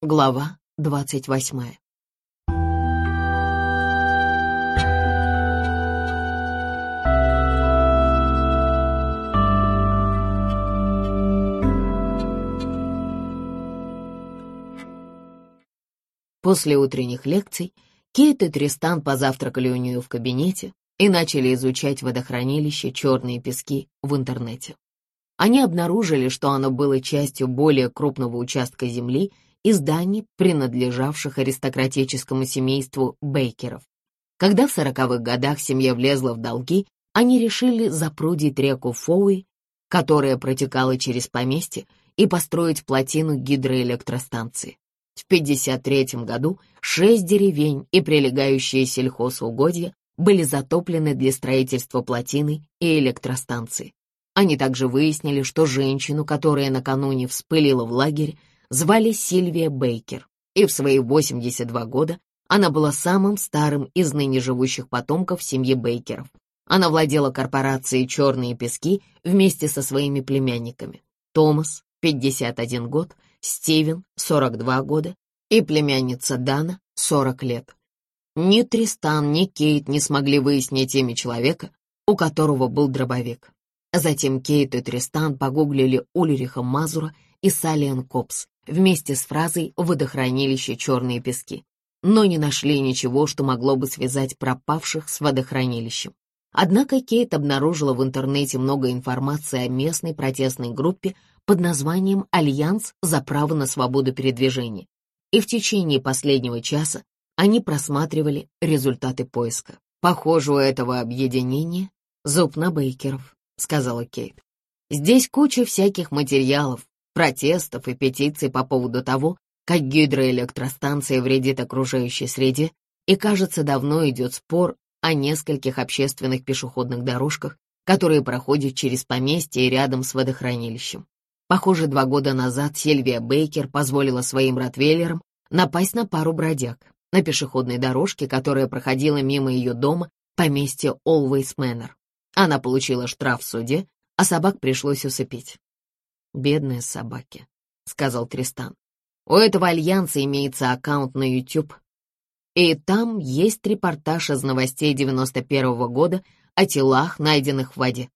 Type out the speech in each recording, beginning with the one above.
Глава двадцать восьмая. После утренних лекций Кейт и Тристан позавтракали у нее в кабинете и начали изучать водохранилище «Черные пески» в интернете. Они обнаружили, что оно было частью более крупного участка земли и зданий, принадлежавших аристократическому семейству Бейкеров. Когда в сороковых годах семья влезла в долги, они решили запрудить реку Фоуи, которая протекала через поместье, и построить плотину гидроэлектростанции. В 1953 году шесть деревень и прилегающие сельхозугодья были затоплены для строительства плотины и электростанции. Они также выяснили, что женщину, которая накануне вспылила в лагерь, звали Сильвия Бейкер, и в свои 82 года она была самым старым из ныне живущих потомков семьи Бейкеров. Она владела корпорацией «Черные пески» вместе со своими племянниками. Томас, 51 год, Стивен, 42 года, и племянница Дана, 40 лет. Ни Тристан, ни Кейт не смогли выяснить имя человека, у которого был дробовик. Затем Кейт и Тристан погуглили Ульриха Мазура и Салиан Копс вместе с фразой «водохранилище черные пески», но не нашли ничего, что могло бы связать пропавших с водохранилищем. Однако Кейт обнаружила в интернете много информации о местной протестной группе под названием «Альянс за право на свободу передвижения», и в течение последнего часа они просматривали результаты поиска. Похоже, у этого объединения зуб на Бейкеров. — сказала Кейт. «Здесь куча всяких материалов, протестов и петиций по поводу того, как гидроэлектростанция вредит окружающей среде, и, кажется, давно идет спор о нескольких общественных пешеходных дорожках, которые проходят через поместье и рядом с водохранилищем. Похоже, два года назад Сильвия Бейкер позволила своим ротвейлерам напасть на пару бродяг на пешеходной дорожке, которая проходила мимо ее дома, поместья Олвейс Мэннер. Она получила штраф в суде, а собак пришлось усыпить. «Бедные собаки», — сказал Тристан. «У этого альянса имеется аккаунт на YouTube, и там есть репортаж из новостей 91-го года о телах, найденных в воде».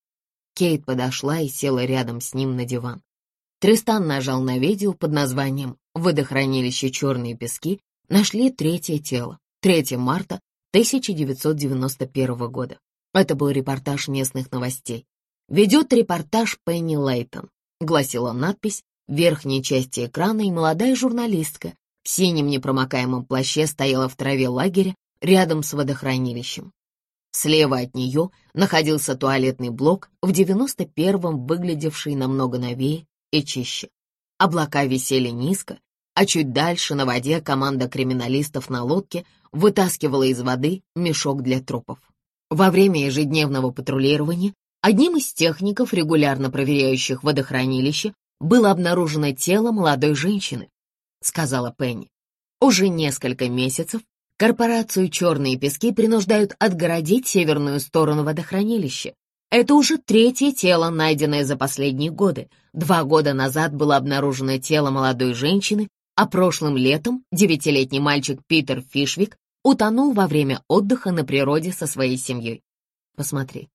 Кейт подошла и села рядом с ним на диван. Тристан нажал на видео под названием «Водохранилище «Черные пески» нашли третье тело, 3 марта 1991 года. Это был репортаж местных новостей. «Ведет репортаж Пенни Лейтон», — гласила надпись в верхней части экрана, и молодая журналистка в синем непромокаемом плаще стояла в траве лагеря рядом с водохранилищем. Слева от нее находился туалетный блок, в 91-м выглядевший намного новее и чище. Облака висели низко, а чуть дальше на воде команда криминалистов на лодке вытаскивала из воды мешок для трупов. Во время ежедневного патрулирования одним из техников, регулярно проверяющих водохранилище, было обнаружено тело молодой женщины, сказала Пенни. Уже несколько месяцев корпорацию «Черные пески» принуждают отгородить северную сторону водохранилища. Это уже третье тело, найденное за последние годы. Два года назад было обнаружено тело молодой женщины, а прошлым летом девятилетний мальчик Питер Фишвик утонул во время отдыха на природе со своей семьей. Посмотри,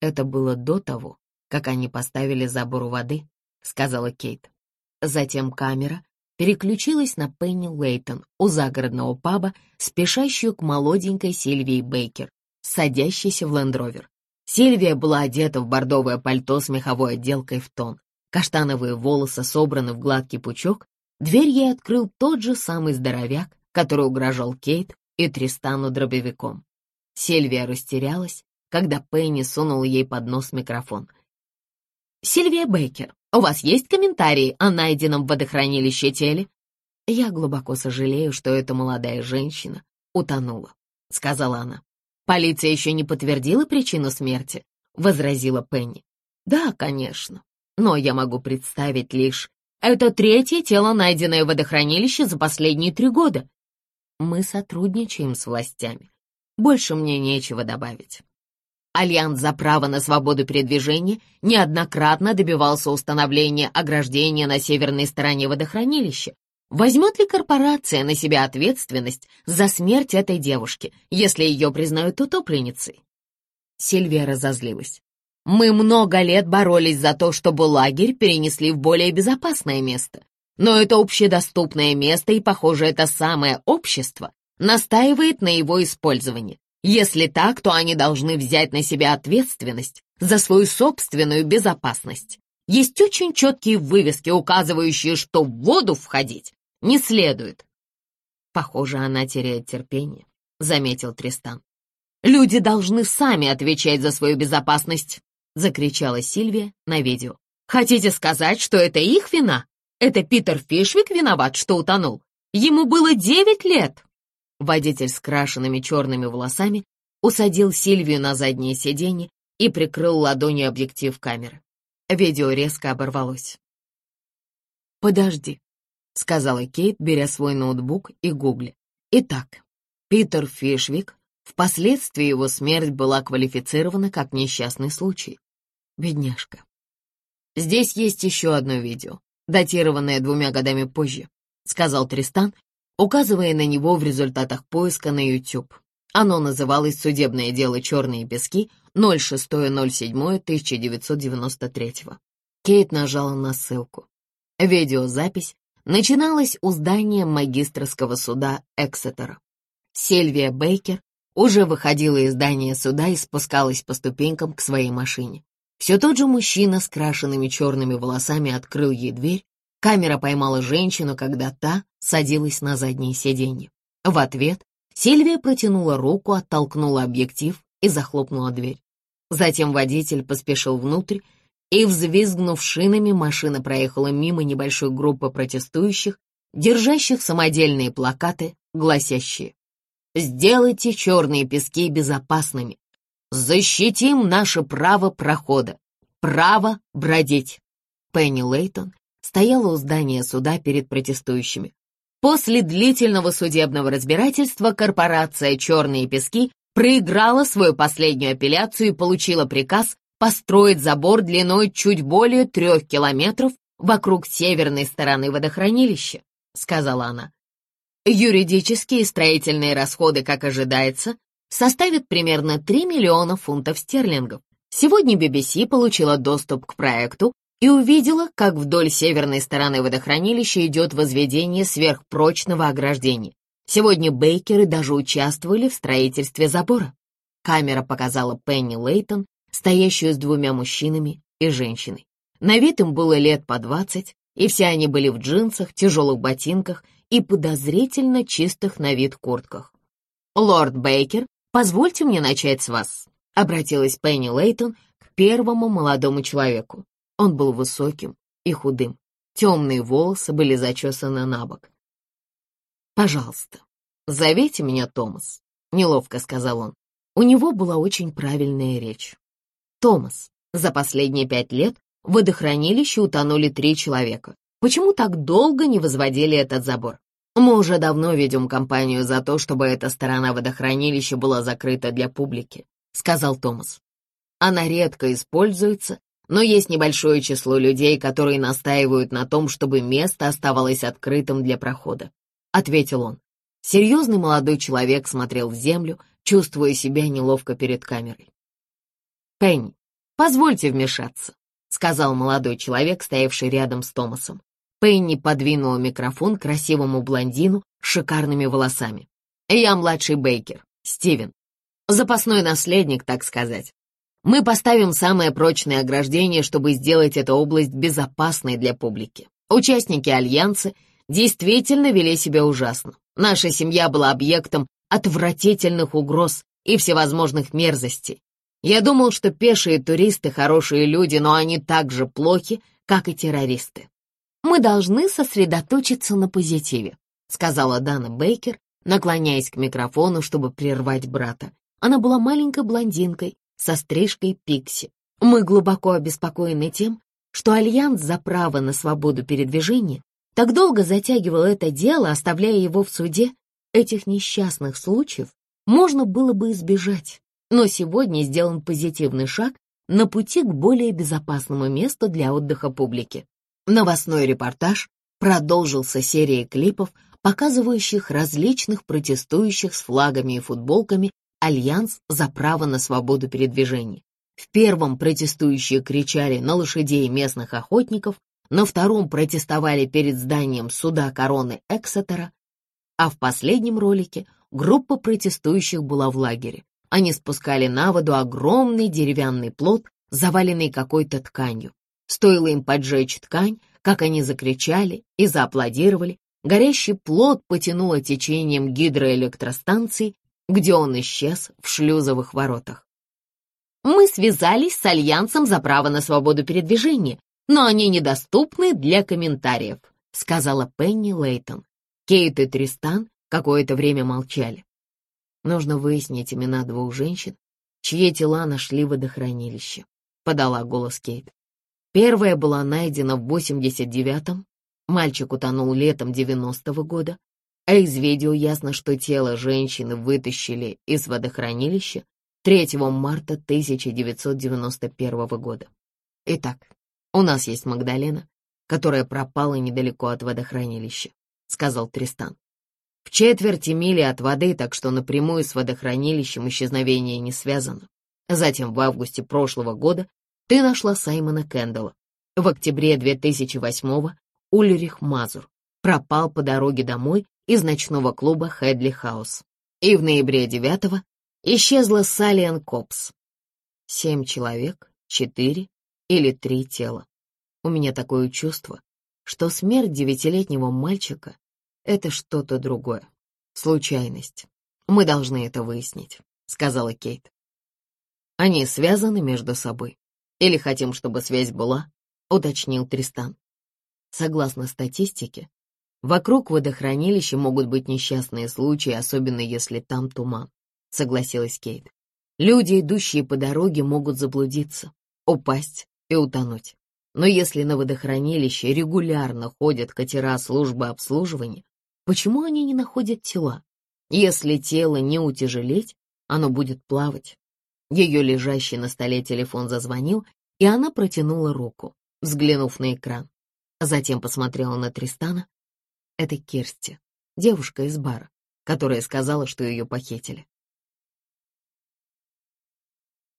это было до того, как они поставили забор воды, сказала Кейт. Затем камера переключилась на Пенни Лейтон у загородного паба, спешащую к молоденькой Сильвии Бейкер, садящейся в лендровер. Сильвия была одета в бордовое пальто с меховой отделкой в тон. Каштановые волосы собраны в гладкий пучок. Дверь ей открыл тот же самый здоровяк, который угрожал Кейт и Тристану дробовиком. Сильвия растерялась, когда Пенни сунул ей под нос микрофон. «Сильвия Бейкер, у вас есть комментарии о найденном в водохранилище теле?» «Я глубоко сожалею, что эта молодая женщина утонула», — сказала она. «Полиция еще не подтвердила причину смерти», — возразила Пенни. «Да, конечно, но я могу представить лишь... Это третье тело, найденное в водохранилище за последние три года. Мы сотрудничаем с властями. Больше мне нечего добавить. Альянс за право на свободу передвижения неоднократно добивался установления ограждения на северной стороне водохранилища, возьмет ли корпорация на себя ответственность за смерть этой девушки, если ее признают утопленницей? Сильвия разозлилась. Мы много лет боролись за то, чтобы лагерь перенесли в более безопасное место. Но это общедоступное место, и, похоже, это самое общество настаивает на его использовании. Если так, то они должны взять на себя ответственность за свою собственную безопасность. Есть очень четкие вывески, указывающие, что в воду входить не следует. Похоже, она теряет терпение, заметил Тристан. Люди должны сами отвечать за свою безопасность, закричала Сильвия на видео. Хотите сказать, что это их вина? Это Питер Фишвик виноват, что утонул? Ему было девять лет. Водитель с крашенными черными волосами усадил Сильвию на заднее сиденье и прикрыл ладонью объектив камеры. Видео резко оборвалось. «Подожди», — сказала Кейт, беря свой ноутбук и гугли. «Итак, Питер Фишвик, впоследствии его смерть была квалифицирована как несчастный случай. Бедняжка. Здесь есть еще одно видео, датированное двумя годами позже», — сказал Тристан, указывая на него в результатах поиска на YouTube. Оно называлось «Судебное дело «Черные пески» 06.07.1993». Кейт нажала на ссылку. Видеозапись начиналась у здания магистрского суда Эксетера. Сильвия Бейкер уже выходила из здания суда и спускалась по ступенькам к своей машине. Все тот же мужчина с крашенными черными волосами открыл ей дверь. Камера поймала женщину, когда та садилась на заднее сиденье. В ответ Сильвия протянула руку, оттолкнула объектив и захлопнула дверь. Затем водитель поспешил внутрь, и, взвизгнув шинами, машина проехала мимо небольшой группы протестующих, держащих самодельные плакаты, гласящие «Сделайте черные пески безопасными, Защитим наше право прохода, право бродить. Пенни Лейтон стояла у здания суда перед протестующими. После длительного судебного разбирательства корпорация «Черные пески» проиграла свою последнюю апелляцию и получила приказ построить забор длиной чуть более трех километров вокруг северной стороны водохранилища, сказала она. Юридические и строительные расходы, как ожидается, составит примерно 3 миллиона фунтов стерлингов. Сегодня BBC получила доступ к проекту и увидела, как вдоль северной стороны водохранилища идет возведение сверхпрочного ограждения. Сегодня Бейкеры даже участвовали в строительстве забора. Камера показала Пенни Лейтон, стоящую с двумя мужчинами и женщиной. На вид им было лет по двадцать, и все они были в джинсах, тяжелых ботинках и подозрительно чистых на вид куртках. Лорд Бейкер «Позвольте мне начать с вас», — обратилась Пенни Лейтон к первому молодому человеку. Он был высоким и худым. Темные волосы были зачесаны на бок. «Пожалуйста, зовите меня Томас», — неловко сказал он. У него была очень правильная речь. «Томас, за последние пять лет в водохранилище утонули три человека. Почему так долго не возводили этот забор? Мы уже давно ведем кампанию за то, чтобы эта сторона водохранилища была закрыта для публики», — сказал Томас. «Она редко используется, но есть небольшое число людей, которые настаивают на том, чтобы место оставалось открытым для прохода», — ответил он. Серьезный молодой человек смотрел в землю, чувствуя себя неловко перед камерой. «Пенни, позвольте вмешаться», — сказал молодой человек, стоявший рядом с Томасом. Пенни подвинула микрофон красивому блондину с шикарными волосами. «Я младший Бейкер, Стивен. Запасной наследник, так сказать. Мы поставим самое прочное ограждение, чтобы сделать эту область безопасной для публики. Участники Альянса действительно вели себя ужасно. Наша семья была объектом отвратительных угроз и всевозможных мерзостей. Я думал, что пешие туристы хорошие люди, но они так же плохи, как и террористы мы должны сосредоточиться на позитиве», сказала Дана Бейкер, наклоняясь к микрофону, чтобы прервать брата. Она была маленькой блондинкой со стрижкой пикси. Мы глубоко обеспокоены тем, что Альянс за право на свободу передвижения так долго затягивал это дело, оставляя его в суде. Этих несчастных случаев можно было бы избежать, но сегодня сделан позитивный шаг на пути к более безопасному месту для отдыха публики. Новостной репортаж продолжила серия клипов, показывающих различных протестующих с флагами и футболками Альянс за право на свободу передвижения. В первом протестующие кричали на лошадей местных охотников, на втором протестовали перед зданием суда короны Эксетера, а в последнем ролике группа протестующих была в лагере. Они спускали на воду огромный деревянный плот, заваленный какой-то тканью. Стоило им поджечь ткань, как они закричали и зааплодировали. Горящий плот потянуло течением гидроэлектростанции, где он исчез в шлюзовых воротах. Мы связались с Альянсом за право на свободу передвижения, но они недоступны для комментариев», — сказала Пенни Лейтон. Кейт и Тристан какое-то время молчали. Нужно выяснить имена двух женщин, чьи тела нашли в водохранилище, — подала голос Кейт. Первая была найдена в 89-м, мальчик утонул летом 90-го года, а из ясно, что тело женщины вытащили из водохранилища 3 марта 1991 года. Итак, у нас есть Магдалена, которая пропала недалеко от водохранилища, сказал Тристан. В четверти мили от воды, так что напрямую с водохранилищем исчезновение не связано. Затем в августе прошлого года ты нашла Саймона Кэндалла. В октябре 2008-го Ульрих Мазур пропал по дороге домой из ночного клуба Хедли Хаус. И в ноябре 9-го исчезла Салиан Копс. Семь человек, четыре или три тела. У меня такое чувство, что смерть девятилетнего мальчика — это что-то другое. Случайность. Мы должны это выяснить, — сказала Кейт. Они связаны между собой. Или хотим, чтобы связь была, — уточнил Тристан. Согласно статистике, вокруг водохранилища могут быть несчастные случаи, особенно если там туман, — согласилась Кейт. Люди, идущие по дороге, могут заблудиться, упасть и утонуть. Но если на водохранилище регулярно ходят катера службы обслуживания, почему они не находят тела? Если тело не утяжелеть, оно будет плавать. Ее лежащий на столе телефон зазвонил, и она протянула руку, взглянув на экран. Затем посмотрела на Тристана. Это Кирсти, девушка из бара, которая сказала, что ее похитили.